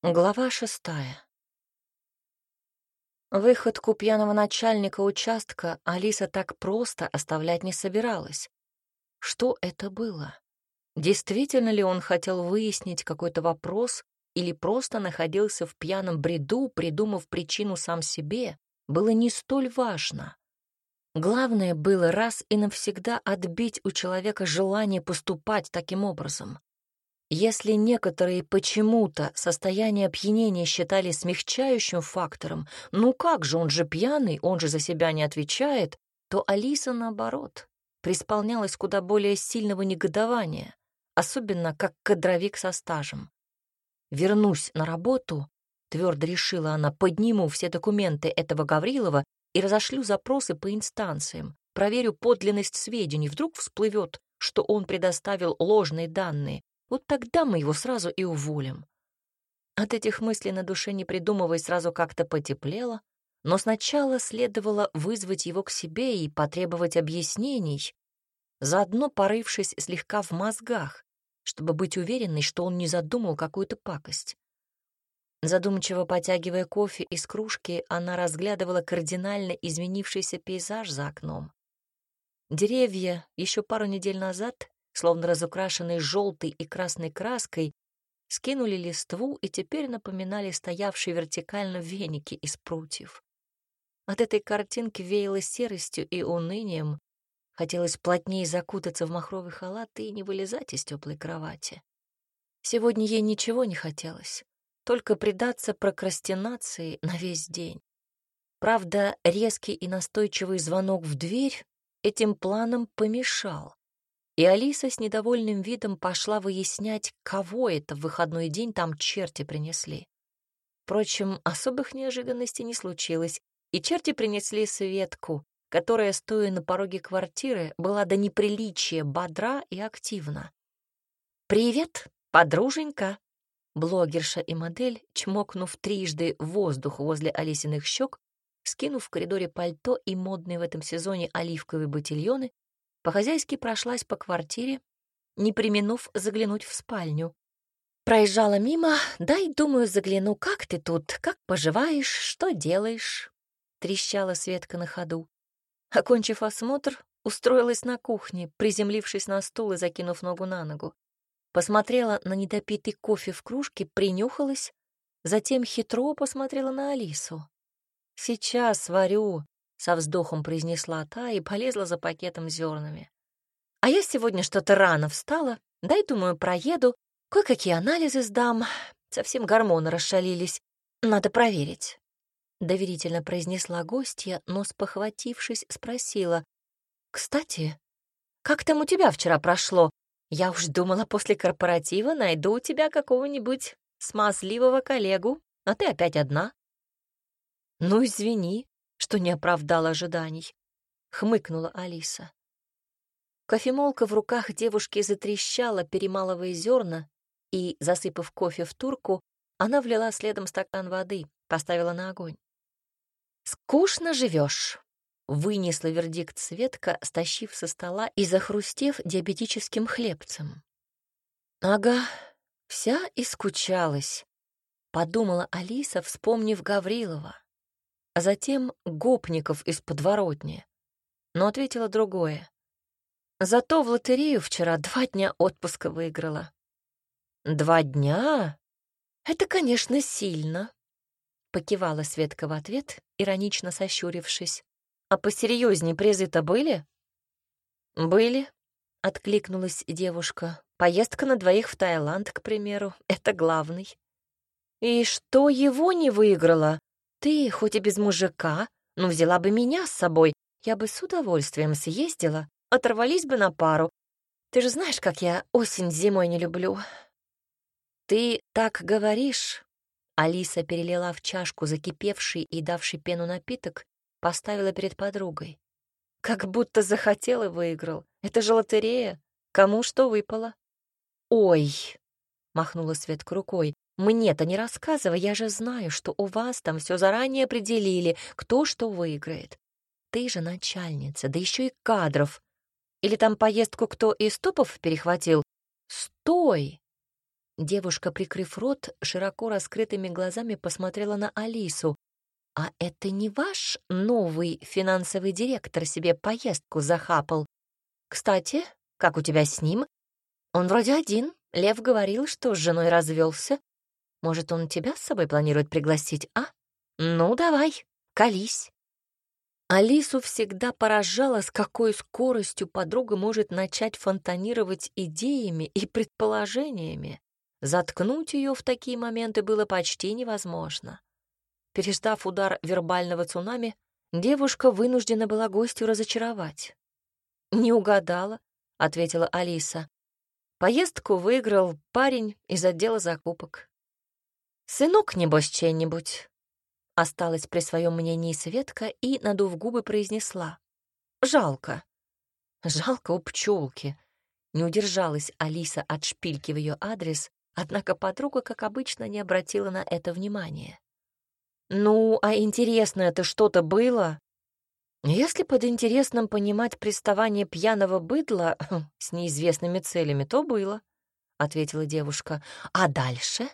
Глава шестая. Выходку пьяного начальника участка Алиса так просто оставлять не собиралась. Что это было? Действительно ли он хотел выяснить какой-то вопрос или просто находился в пьяном бреду, придумав причину сам себе, было не столь важно. Главное было раз и навсегда отбить у человека желание поступать таким образом. Если некоторые почему-то состояние опьянения считали смягчающим фактором, ну как же, он же пьяный, он же за себя не отвечает, то Алиса, наоборот, преисполнялась куда более сильного негодования, особенно как кадровик со стажем. «Вернусь на работу», — твердо решила она, «подниму все документы этого Гаврилова и разошлю запросы по инстанциям, проверю подлинность сведений, вдруг всплывет, что он предоставил ложные данные, вот тогда мы его сразу и уволим. От этих мыслей на душе не придумывая сразу как-то потеплело, но сначала следовало вызвать его к себе и потребовать объяснений, заодно порывшись слегка в мозгах, чтобы быть уверенной, что он не задумал какую-то пакость. Задумчиво потягивая кофе из кружки, она разглядывала кардинально изменившийся пейзаж за окном. Деревья еще пару недель назад словно разукрашенные желтой и красной краской, скинули листву и теперь напоминали стоявшие вертикально веники из прутьев. От этой картинки веяло серостью и унынием. Хотелось плотнее закутаться в махровый халат и не вылезать из теплой кровати. Сегодня ей ничего не хотелось, только предаться прокрастинации на весь день. Правда, резкий и настойчивый звонок в дверь этим планам помешал и Алиса с недовольным видом пошла выяснять, кого это в выходной день там черти принесли. Впрочем, особых неожиданностей не случилось, и черти принесли Светку, которая, стоя на пороге квартиры, была до неприличия бодра и активна. «Привет, подруженька!» Блогерша и модель, чмокнув трижды воздух возле Алисиных щек, скинув в коридоре пальто и модные в этом сезоне оливковые ботильоны, по-хозяйски прошлась по квартире, не применув заглянуть в спальню. Проезжала мимо, дай, думаю, загляну, как ты тут, как поживаешь, что делаешь? Трещала Светка на ходу. Окончив осмотр, устроилась на кухне, приземлившись на стул и закинув ногу на ногу. Посмотрела на недопитый кофе в кружке, принюхалась, затем хитро посмотрела на Алису. «Сейчас варю», со вздохом произнесла та и полезла за пакетом с зернами. А я сегодня что-то рано встала, дай, думаю, проеду, кое-какие анализы сдам, совсем гормоны расшалились, надо проверить. Доверительно произнесла гостья, но, спохватившись, спросила. «Кстати, как там у тебя вчера прошло? Я уж думала, после корпоратива найду у тебя какого-нибудь смазливого коллегу, а ты опять одна». «Ну, извини, что не оправдал ожиданий, — хмыкнула Алиса. Кофемолка в руках девушки затрещала, перемалывая зерна, и, засыпав кофе в турку, она влила следом стакан воды, поставила на огонь. «Скучно живешь», — вынесла вердикт Светка, стащив со стола и захрустев диабетическим хлебцем. «Ага, вся и скучалась», — подумала Алиса, вспомнив Гаврилова а затем гопников из подворотни. Но ответила другое. Зато в лотерею вчера два дня отпуска выиграла. Два дня? Это, конечно, сильно. Покивала Светка в ответ, иронично сощурившись. А посерьезнее призы-то были? Были, откликнулась девушка. Поездка на двоих в Таиланд, к примеру, это главный. И что его не выиграла? Ты, хоть и без мужика, но взяла бы меня с собой, я бы с удовольствием съездила, оторвались бы на пару. Ты же знаешь, как я осень зимой не люблю. Ты так говоришь. Алиса перелила в чашку закипевший и давший пену напиток, поставила перед подругой. Как будто захотел и выиграл. Это же лотерея. Кому что выпало? Ой, махнула Светка рукой. Мне-то не рассказывай, я же знаю, что у вас там все заранее определили, кто что выиграет. Ты же начальница, да еще и кадров. Или там поездку кто из топов перехватил? Стой! Девушка, прикрыв рот, широко раскрытыми глазами посмотрела на Алису. «А это не ваш новый финансовый директор себе поездку захапал? Кстати, как у тебя с ним? Он вроде один. Лев говорил, что с женой развелся. Может, он тебя с собой планирует пригласить, а? Ну, давай, колись». Алису всегда поражало, с какой скоростью подруга может начать фонтанировать идеями и предположениями. Заткнуть ее в такие моменты было почти невозможно. Переждав удар вербального цунами, девушка вынуждена была гостю разочаровать. «Не угадала», — ответила Алиса. Поездку выиграл парень из отдела закупок. «Сынок, небось, чей-нибудь?» Осталась при своем мнении Светка и, надув губы, произнесла. «Жалко». «Жалко у пчелки. Не удержалась Алиса от шпильки в ее адрес, Однако подруга, как обычно, не обратила на это внимания. «Ну, а интересно это что-то было?» «Если под интересным понимать приставание пьяного быдла с неизвестными целями, то было», — ответила девушка. «А дальше?»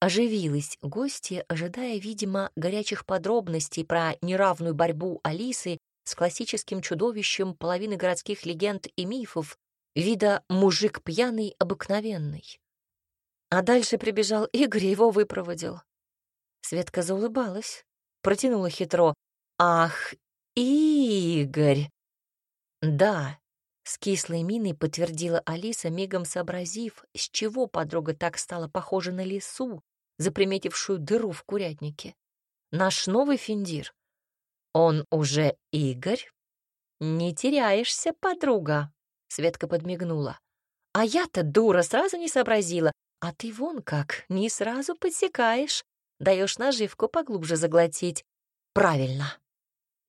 Оживилась гостья, ожидая, видимо, горячих подробностей про неравную борьбу Алисы с классическим чудовищем половины городских легенд и мифов, вида «мужик пьяный обыкновенный». А дальше прибежал Игорь и его выпроводил. Светка заулыбалась, протянула хитро. «Ах, Игорь!» «Да», — с кислой миной подтвердила Алиса, мигом сообразив, с чего подруга так стала похожа на лису, заприметившую дыру в курятнике. «Наш новый финдир. Он уже Игорь?» «Не теряешься, подруга», — Светка подмигнула. «А я-то, дура, сразу не сообразила. А ты вон как, не сразу подсекаешь, даешь наживку поглубже заглотить. Правильно.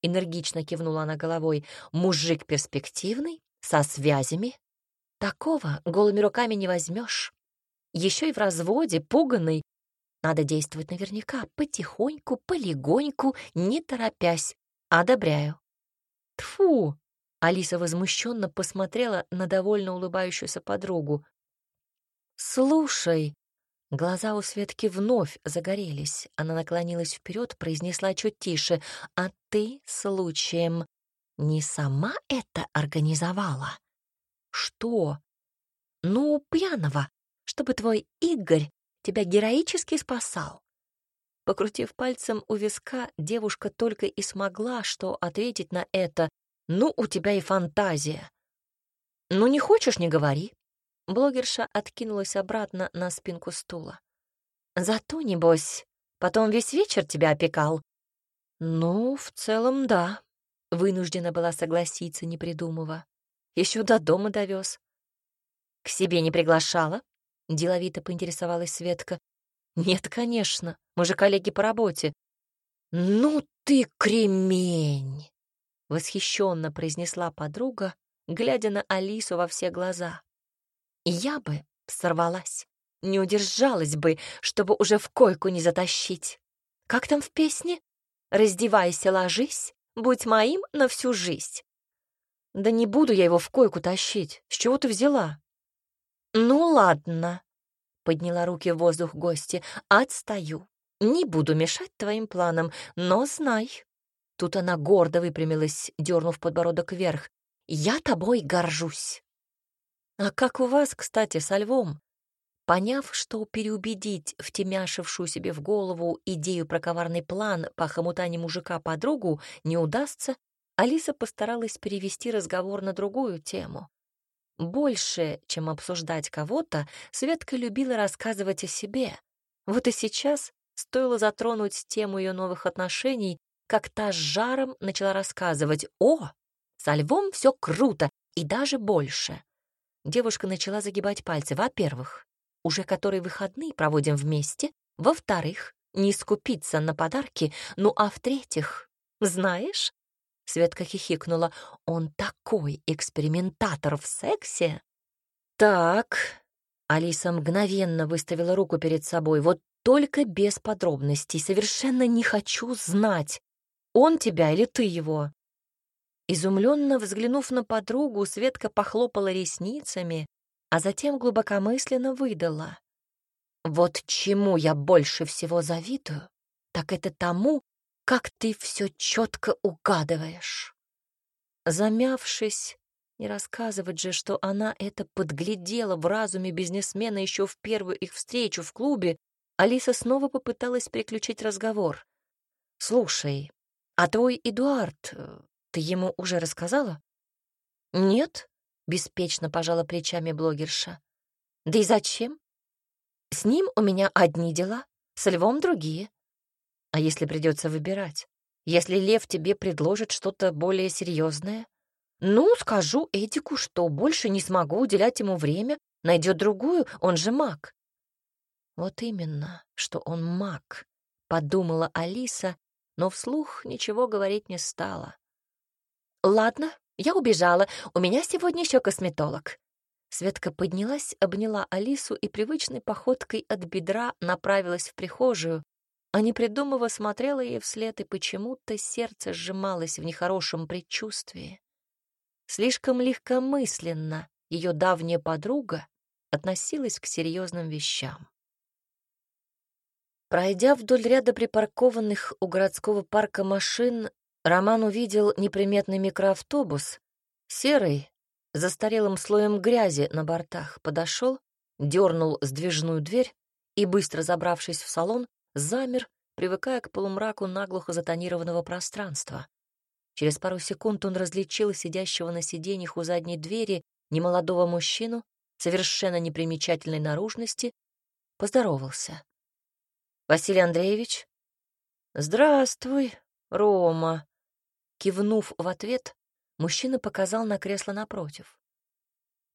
Энергично кивнула она головой. Мужик перспективный, со связями. Такого голыми руками не возьмешь. Еще и в разводе, пуганный. Надо действовать наверняка, потихоньку, полегоньку, не торопясь. Одобряю. Тфу! Алиса возмущенно посмотрела на довольно улыбающуюся подругу. «Слушай!» Глаза у Светки вновь загорелись. Она наклонилась вперед, произнесла чуть тише. «А ты, случаем, не сама это организовала?» «Что?» «Ну, пьяного, чтобы твой Игорь тебя героически спасал». Покрутив пальцем у виска, девушка только и смогла, что ответить на это. «Ну, у тебя и фантазия». «Ну, не хочешь — не говори. Блогерша откинулась обратно на спинку стула. «Зато, небось, потом весь вечер тебя опекал?» «Ну, в целом, да», — вынуждена была согласиться, не придумывая. Еще до дома довез. «К себе не приглашала?» — деловито поинтересовалась Светка. «Нет, конечно, мы же коллеги по работе». «Ну ты кремень!» — восхищенно произнесла подруга, глядя на Алису во все глаза. Я бы сорвалась, не удержалась бы, чтобы уже в койку не затащить. Как там в песне? «Раздевайся, ложись, будь моим на всю жизнь». Да не буду я его в койку тащить. С чего ты взяла? Ну ладно, подняла руки в воздух гости. Отстаю. Не буду мешать твоим планам, но знай. Тут она гордо выпрямилась, дернув подбородок вверх. Я тобой горжусь. А как у вас, кстати, со львом? Поняв, что переубедить втемяшившую себе в голову идею про коварный план по хомутане мужика подругу не удастся, Алиса постаралась перевести разговор на другую тему. Больше, чем обсуждать кого-то, Светка любила рассказывать о себе. Вот и сейчас стоило затронуть тему ее новых отношений, как та с жаром начала рассказывать «О, со львом все круто и даже больше». Девушка начала загибать пальцы. Во-первых, уже которые выходные проводим вместе. Во-вторых, не скупиться на подарки. Ну а в-третьих, знаешь, Светка хихикнула, он такой экспериментатор в сексе. Так, Алиса мгновенно выставила руку перед собой. Вот только без подробностей. Совершенно не хочу знать, он тебя или ты его. Изумленно взглянув на подругу, Светка похлопала ресницами, а затем глубокомысленно выдала. Вот чему я больше всего завидую, так это тому, как ты все четко угадываешь. Замявшись, не рассказывать же, что она это подглядела в разуме бизнесмена еще в первую их встречу в клубе, Алиса снова попыталась переключить разговор. «Слушай, а твой Эдуард, э, ты ему уже рассказала?» «Нет», — беспечно пожала плечами блогерша. «Да и зачем? С ним у меня одни дела, с Львом другие. А если придется выбирать? Если Лев тебе предложит что-то более серьезное? Ну, скажу Эдику, что больше не смогу уделять ему время, найдет другую, он же маг. Вот именно, что он маг, подумала Алиса, но вслух ничего говорить не стала. Ладно, я убежала, у меня сегодня еще косметолог. Светка поднялась, обняла Алису и привычной походкой от бедра направилась в прихожую, а не придумывая смотрела ей вслед, и почему-то сердце сжималось в нехорошем предчувствии. Слишком легкомысленно ее давняя подруга относилась к серьезным вещам. Пройдя вдоль ряда припаркованных у городского парка машин, Роман увидел неприметный микроавтобус, серый, застарелым слоем грязи на бортах, подошел, дернул сдвижную дверь и, быстро забравшись в салон, замер, привыкая к полумраку наглухо затонированного пространства. Через пару секунд он различил сидящего на сиденьях у задней двери немолодого мужчину, совершенно непримечательной наружности, поздоровался. «Василий Андреевич?» «Здравствуй, Рома!» Кивнув в ответ, мужчина показал на кресло напротив.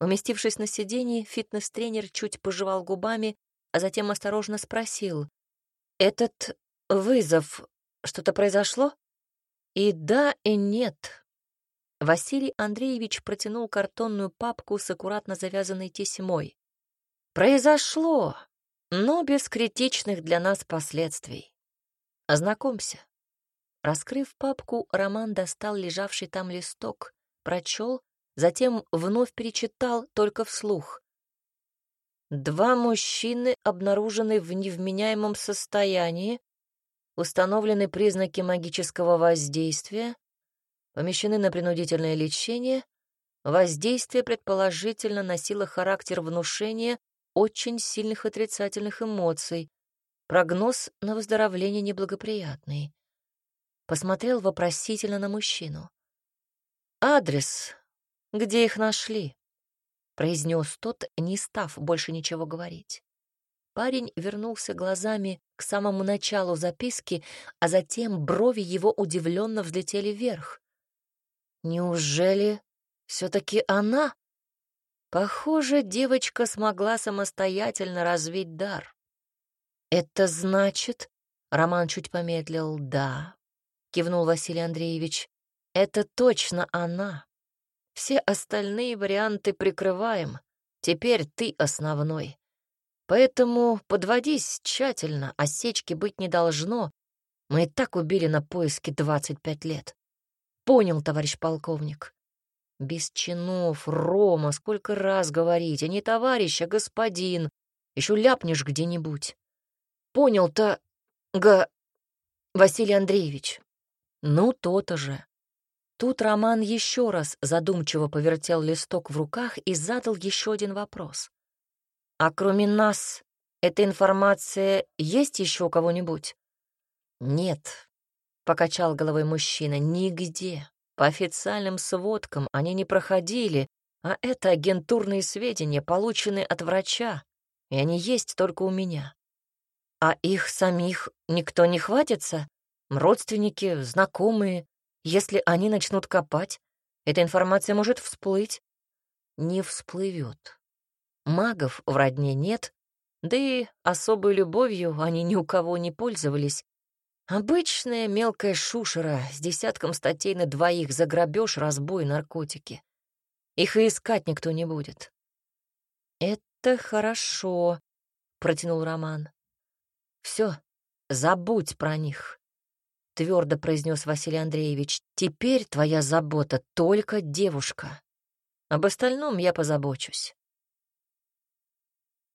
Уместившись на сиденье, фитнес-тренер чуть пожевал губами, а затем осторожно спросил. «Этот вызов, что-то произошло?» И да, и нет. Василий Андреевич протянул картонную папку с аккуратно завязанной тесьмой. Произошло, но без критичных для нас последствий. Ознакомься. Раскрыв папку, Роман достал лежавший там листок, прочел, затем вновь перечитал только вслух. Два мужчины обнаружены в невменяемом состоянии, установлены признаки магического воздействия, помещены на принудительное лечение, воздействие предположительно носило характер внушения очень сильных отрицательных эмоций, прогноз на выздоровление неблагоприятный. Посмотрел вопросительно на мужчину. «Адрес. Где их нашли?» — произнес тот, не став больше ничего говорить. Парень вернулся глазами к самому началу записки, а затем брови его удивленно взлетели вверх. Неужели все-таки она? Похоже, девочка смогла самостоятельно развить дар. Это значит, Роман чуть помедлил, да, кивнул Василий Андреевич. Это точно она. Все остальные варианты прикрываем. Теперь ты основной. Поэтому подводись тщательно, осечки быть не должно. Мы и так убили на поиске 25 лет. Понял, товарищ полковник. Без чинов, Рома, сколько раз говорить, а не товарищ, а господин. Еще ляпнешь где-нибудь. Понял-то, га... Василий Андреевич. Ну, то-то же. Тут Роман еще раз задумчиво повертел листок в руках и задал еще один вопрос. А кроме нас, эта информация есть еще у кого-нибудь? Нет, покачал головой мужчина, нигде. По официальным сводкам они не проходили, а это агентурные сведения, полученные от врача, и они есть только у меня. А их самих никто не хватится? Родственники, знакомые, если они начнут копать, эта информация может всплыть. Не всплывет. Магов в родне нет, да и особой любовью они ни у кого не пользовались. Обычная мелкая шушера с десятком статей на двоих за грабеж, разбой, наркотики. Их и искать никто не будет. «Это хорошо», — протянул Роман. «Все, забудь про них», — твердо произнес Василий Андреевич. «Теперь твоя забота только девушка. Об остальном я позабочусь».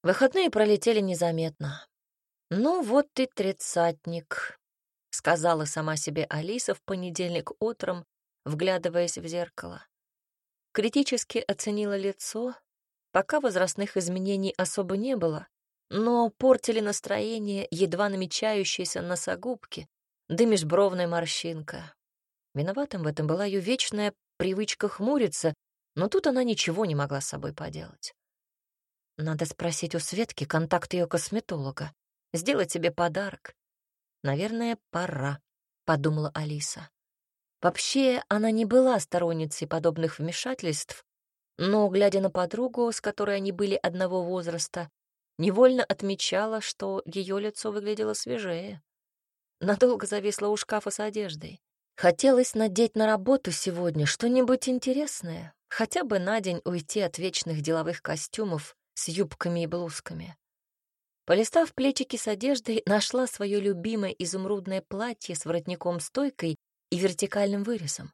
Выходные пролетели незаметно. «Ну вот и тридцатник», — сказала сама себе Алиса в понедельник утром, вглядываясь в зеркало. Критически оценила лицо, пока возрастных изменений особо не было, но портили настроение едва намечающиеся носогубки, да межбровная морщинка. Виноватым в этом была ее вечная привычка хмуриться, но тут она ничего не могла с собой поделать. Надо спросить у Светки контакт ее косметолога, сделать себе подарок. Наверное, пора, подумала Алиса. Вообще, она не была сторонницей подобных вмешательств, но, глядя на подругу, с которой они были одного возраста, невольно отмечала, что ее лицо выглядело свежее. Надолго зависла у шкафа с одеждой. Хотелось надеть на работу сегодня что-нибудь интересное, хотя бы на день уйти от вечных деловых костюмов с юбками и блузками. Полистав плечики с одеждой, нашла свое любимое изумрудное платье с воротником-стойкой и вертикальным вырезом.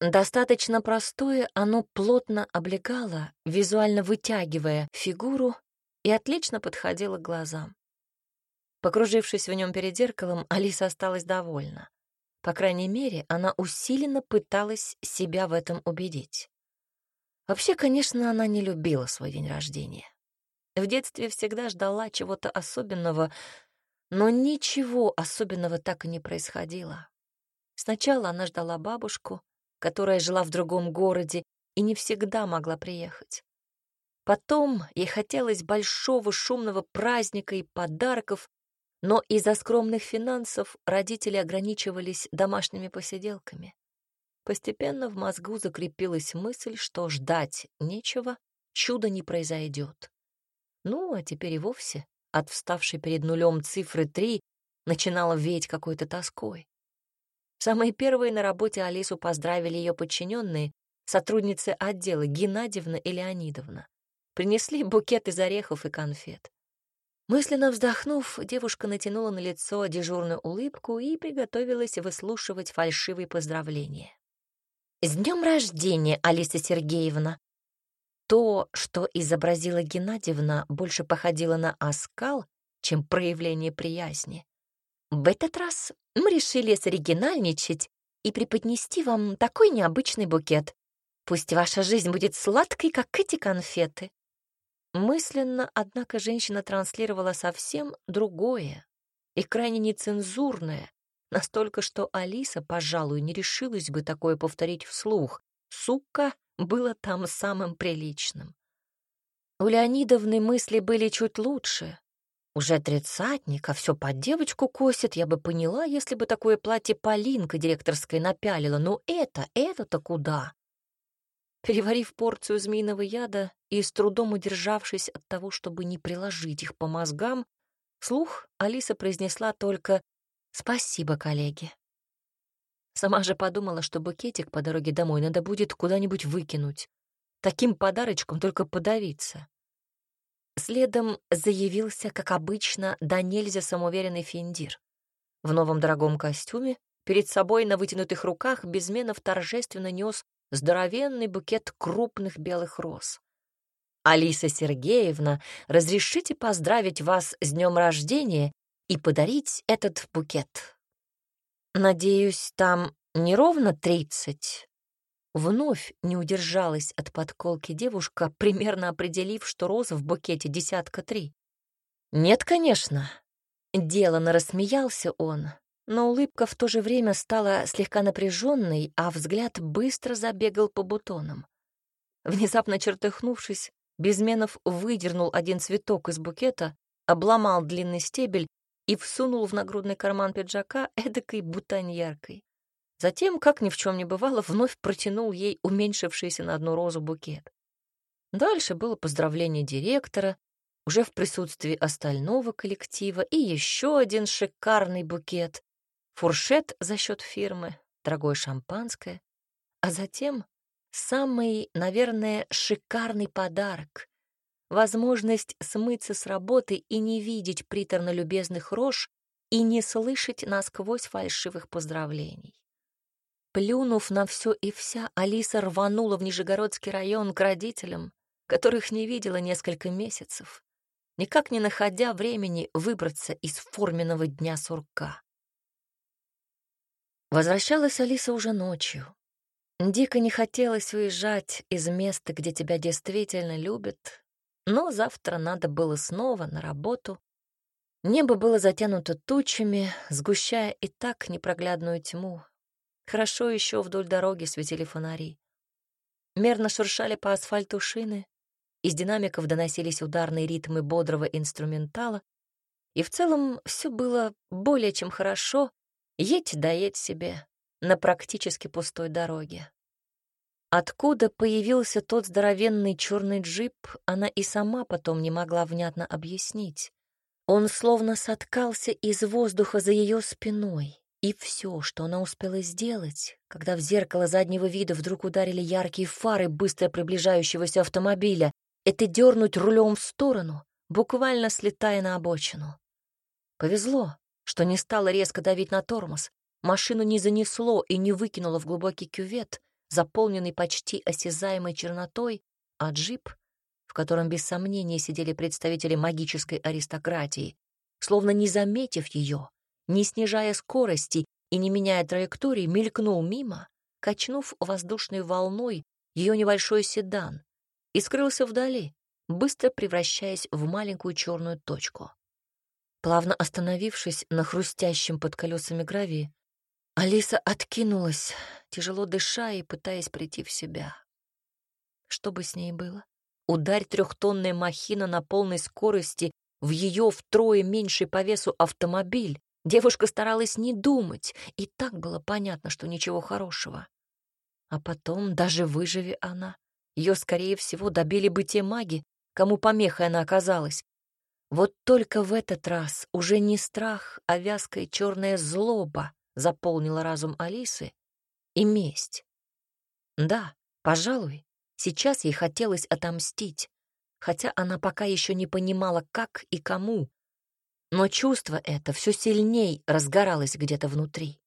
Достаточно простое, оно плотно облегало, визуально вытягивая фигуру и отлично подходило к глазам. Покружившись в нем перед зеркалом, Алиса осталась довольна. По крайней мере, она усиленно пыталась себя в этом убедить. Вообще, конечно, она не любила свой день рождения. В детстве всегда ждала чего-то особенного, но ничего особенного так и не происходило. Сначала она ждала бабушку, которая жила в другом городе и не всегда могла приехать. Потом ей хотелось большого шумного праздника и подарков, но из-за скромных финансов родители ограничивались домашними посиделками. Постепенно в мозгу закрепилась мысль, что ждать нечего, чудо не произойдет. Ну, а теперь и вовсе от вставшей перед нулем цифры три начинала веять какой-то тоской. Самые первые на работе Алису поздравили ее подчиненные, сотрудницы отдела Геннадьевна и Леонидовна. Принесли букет из орехов и конфет. Мысленно вздохнув, девушка натянула на лицо дежурную улыбку и приготовилась выслушивать фальшивые поздравления. «С днем рождения, Алиса Сергеевна!» То, что изобразила Геннадьевна, больше походило на оскал, чем проявление приязни. В этот раз мы решили соригинальничать и преподнести вам такой необычный букет. Пусть ваша жизнь будет сладкой, как эти конфеты. Мысленно, однако, женщина транслировала совсем другое и крайне нецензурное, Настолько, что Алиса, пожалуй, не решилась бы такое повторить вслух. Сука было там самым приличным. У Леонидовны мысли были чуть лучше. Уже тридцатник, а все под девочку косит, я бы поняла, если бы такое платье Полинка директорской напялила. Но это, это-то куда? Переварив порцию змеиного яда и с трудом удержавшись от того, чтобы не приложить их по мозгам, слух Алиса произнесла только Спасибо, коллеги. Сама же подумала, что букетик по дороге домой надо будет куда-нибудь выкинуть. Таким подарочком только подавиться. Следом заявился, как обычно, да нельзя самоуверенный Финдир. В новом дорогом костюме, перед собой на вытянутых руках Безменов торжественно нес здоровенный букет крупных белых роз. «Алиса Сергеевна, разрешите поздравить вас с днем рождения и подарить этот букет. Надеюсь, там не ровно тридцать. Вновь не удержалась от подколки девушка, примерно определив, что роза в букете десятка три. Нет, конечно. Делано рассмеялся он, но улыбка в то же время стала слегка напряженной, а взгляд быстро забегал по бутонам. Внезапно чертыхнувшись, Безменов выдернул один цветок из букета, обломал длинный стебель и всунул в нагрудный карман пиджака эдакой бутоньяркой. Затем, как ни в чем не бывало, вновь протянул ей уменьшившийся на одну розу букет. Дальше было поздравление директора, уже в присутствии остального коллектива, и еще один шикарный букет, фуршет за счет фирмы, дорогое шампанское, а затем самый, наверное, шикарный подарок возможность смыться с работы и не видеть приторно-любезных рож и не слышать насквозь фальшивых поздравлений. Плюнув на все и вся, Алиса рванула в Нижегородский район к родителям, которых не видела несколько месяцев. никак не находя времени выбраться из форменного дня сурка. Возвращалась Алиса уже ночью. Дико не хотелось уезжать из места, где тебя действительно любят, но завтра надо было снова на работу. Небо было затянуто тучами, сгущая и так непроглядную тьму. Хорошо еще вдоль дороги светили фонари. Мерно шуршали по асфальту шины, из динамиков доносились ударные ритмы бодрого инструментала, и в целом все было более чем хорошо, едь да едь себе на практически пустой дороге. Откуда появился тот здоровенный черный джип, она и сама потом не могла внятно объяснить. Он словно соткался из воздуха за ее спиной, и все, что она успела сделать, когда в зеркало заднего вида вдруг ударили яркие фары быстро приближающегося автомобиля, это дернуть рулем в сторону, буквально слетая на обочину. Повезло, что не стало резко давить на тормоз, машину не занесло и не выкинуло в глубокий кювет, заполненный почти осязаемой чернотой, а джип, в котором без сомнения сидели представители магической аристократии, словно не заметив ее, не снижая скорости и не меняя траектории, мелькнул мимо, качнув воздушной волной ее небольшой седан и скрылся вдали, быстро превращаясь в маленькую черную точку. Плавно остановившись на хрустящем под колесами гравии, Алиса откинулась, тяжело дыша и пытаясь прийти в себя. Что бы с ней было? Ударь трехтонная махина на полной скорости в ее втрое меньший по весу автомобиль. Девушка старалась не думать, и так было понятно, что ничего хорошего. А потом, даже выживи она, ее, скорее всего, добили бы те маги, кому помехой она оказалась. Вот только в этот раз уже не страх, а вязкая черная злоба заполнила разум Алисы и месть. Да, пожалуй, сейчас ей хотелось отомстить, хотя она пока еще не понимала, как и кому. Но чувство это все сильней разгоралось где-то внутри.